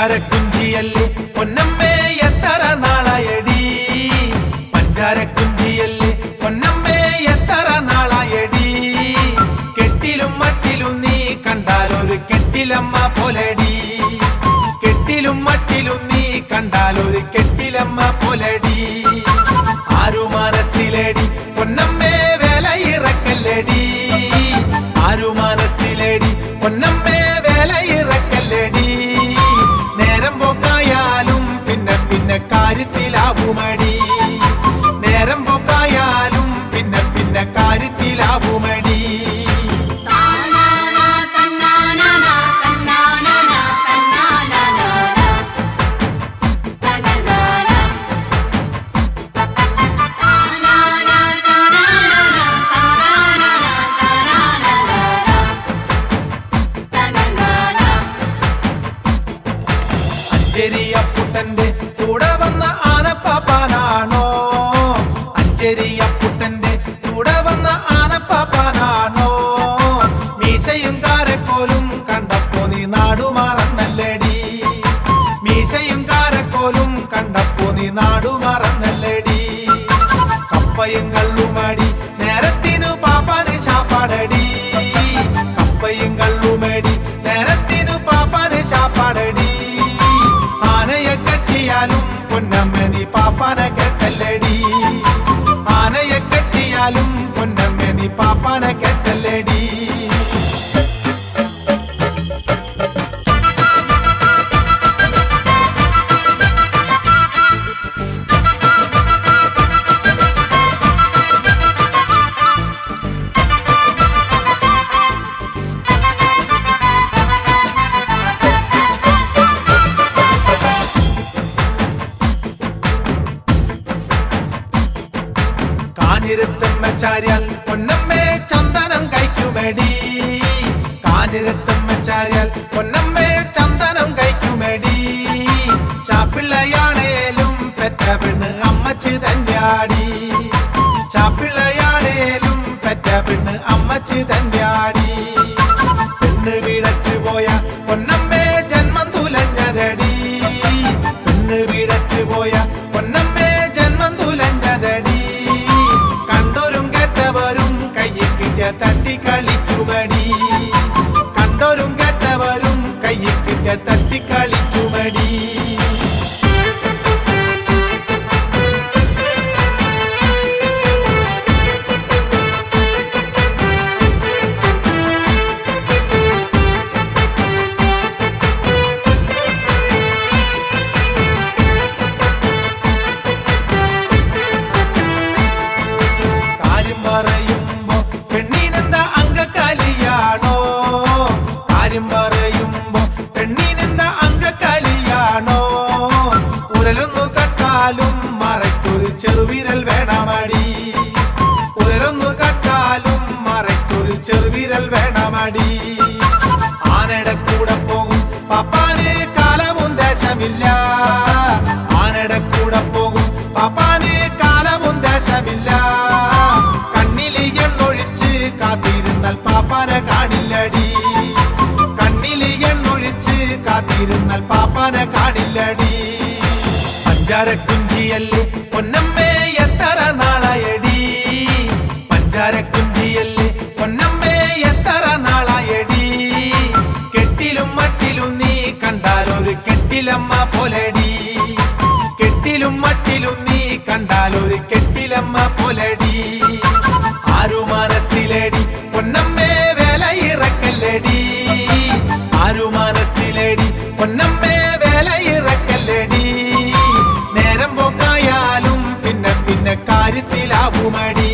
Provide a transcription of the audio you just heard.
പഞ്ചാരക്കുഞ്ചിയല്ലേ പൊന്നമ്മേ എത്ര നാളായടി? പഞ്ചാരക്കുഞ്ചിയല്ലേ പൊന്നമ്മേ എത്ര നാളായടി? കെട്ടിലും മട്ടിലും നീ കണ്ടാലൊരു കെട്ടിലമ്മ പോലടി. അഞ്ചരിയപ്പുട്ടന്റെ കൂടെ വന്ന ആനപ്പാപ്പാനാണോ? അഞ്ചരിയപ്പുട്ടന്റെ കൂടെ വന്ന ആനപ്പാപ്പാനാണോ? മീശയും കാരക്കോലും കണ്ടപ്പോ നീ നാടുമാറന്നല്ലേടി. മീശയും കാരക്കോലും കണ്ടപ്പോ നീ നാടുമാറന്നല്ലേടി. കപ്പയും കള്ളുമടി നേരത്തിനു പാപ്പാന് ശാപ്പാടടി. കപ്പയും കള്ളുമടി നേരത്തിനു പാപ്പാന് ശാപ്പാടടി. കെട്ടിയാലും പൊന്നമ്മ നീ പാപ്പാനെ കെട്ടല്ലടി ആനയെ കെട്ടിയാലും പൊന്നമ്മ നീ കാഞ്ഞിരത്തമ്മച്ചാരിയാൽ പൊന്നമ്മേ ചന്ദനം കഴിക്കുമെടി. കാഞ്ഞിരത്തമ്മച്ചാരിയാൽ പൊന്നമ്മേ ചന്ദനം കഴിക്കുമെടി. ചാപ്പിള്ളയാണേലും പെറ്റ പെണ്ണ് അമ്മച്ച് തന്നെയാടി ചാപ്പിള്ളയാണേലും പെറ്റ പെണ്ണ് അമ്മച്ച് തന്നെയാടി കയ്യിൽ ദേശമില്ല ആനയുടെ കൂടെ പോകും. പപ്പാന് കാലവും ദേശമില്ല. കണ്ണിൽ എണ്ണൊഴിച്ച് കാത്തിരുന്നാൽ പാപ്പാനെ കാണില്ലടി. കണ്ണിൽ എണ്ണൊഴിച്ച് കാത്തിരുന്നാൽ പാപ്പാനെ കാണില്ലടി. പഞ്ചാരക്കുഞ്ചിയല്ലേ പൊന്നമ്മേ. കെട്ടിലമ്മ പൊലടി. കെട്ടിലും മട്ടിലും നീ കണ്ടാലൊരു കെട്ടിലമ്മ പൊലടി. ആരു മനസ്സിലടി പൊന്നമ്മേ വേല ഇറക്കല്ലടി ആരു മനസ്സിലടി പൊന്നമ്മേ വേല ഇറക്കല്ലടി നേരം പോക്കായാലും പിന്നെ പിന്നെ കാര്യത്തിലാവുമടി.